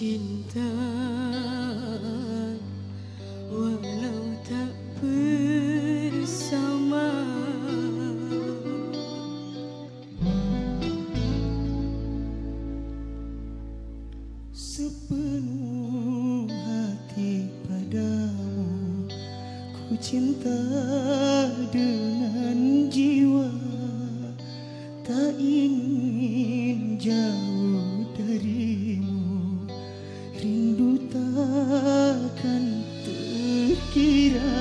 cinta walau tak bersama. Sepenuh hati padamu ku cinta dengan jiwa. Tak ingin jauh takkan terkira.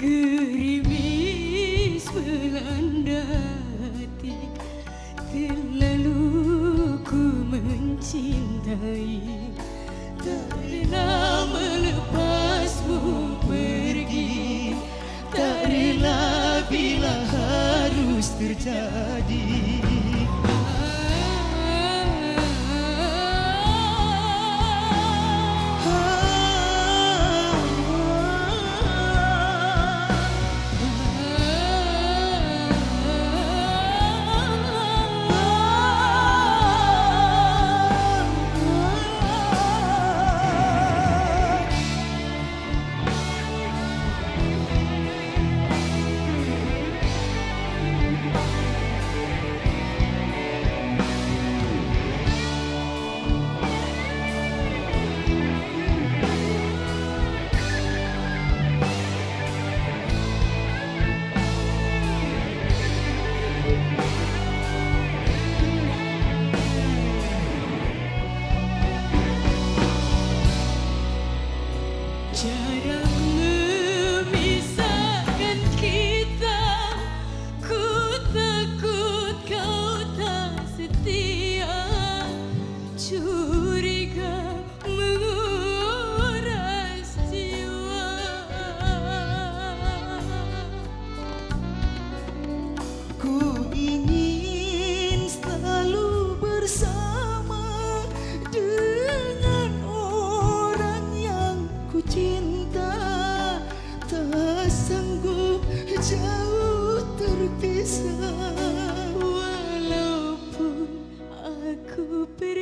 Gerimis Belanda jadi cha đang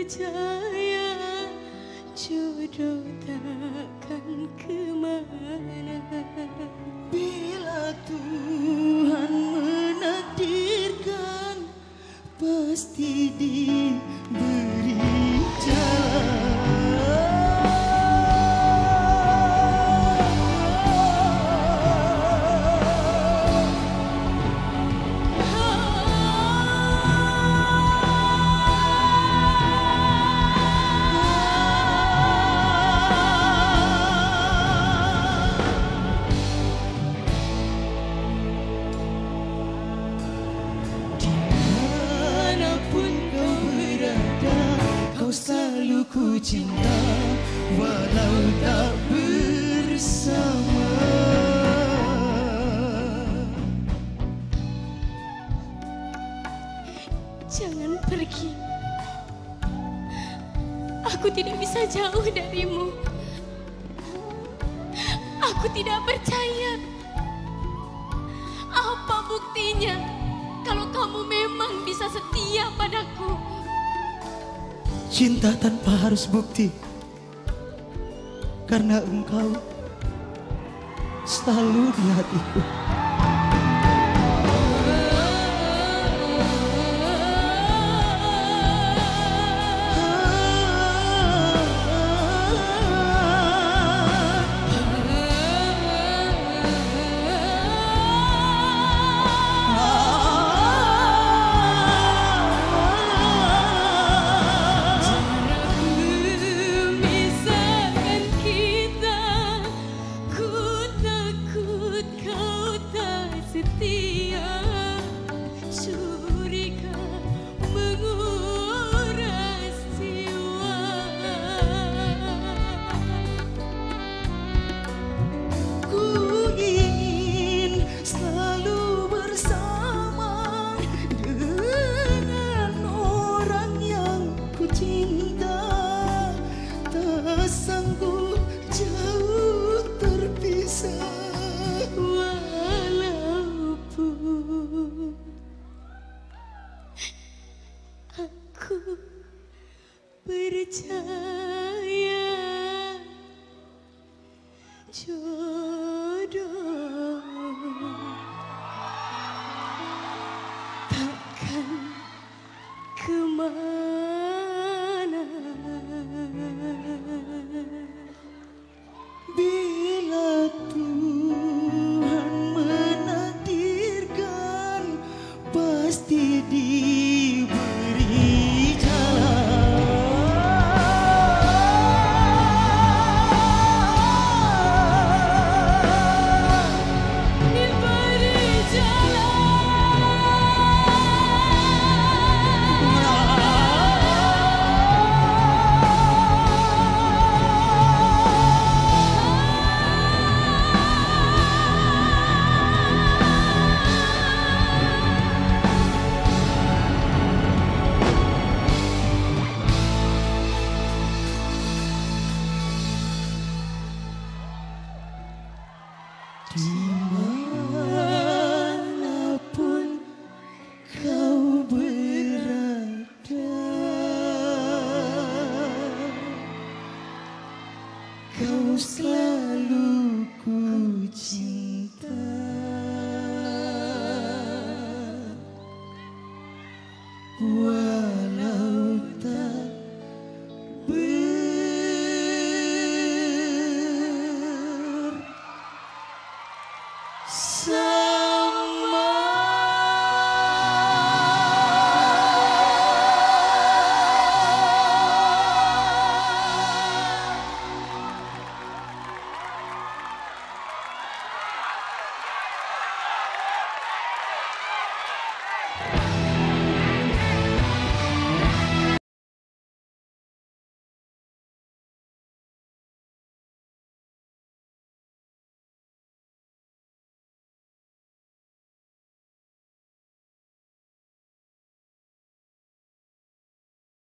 家。Cinta Walau tak bersama Jangan pergi. Aku tidak bisa jauh darimu. Aku tidak percaya. Apa buktinya kalau kamu memang bisa setia padaku? Cinta tanpa harus bukti. Karena engkau Selalu di hatiku percaya Kau selalu ku cinta. Walau tak bersama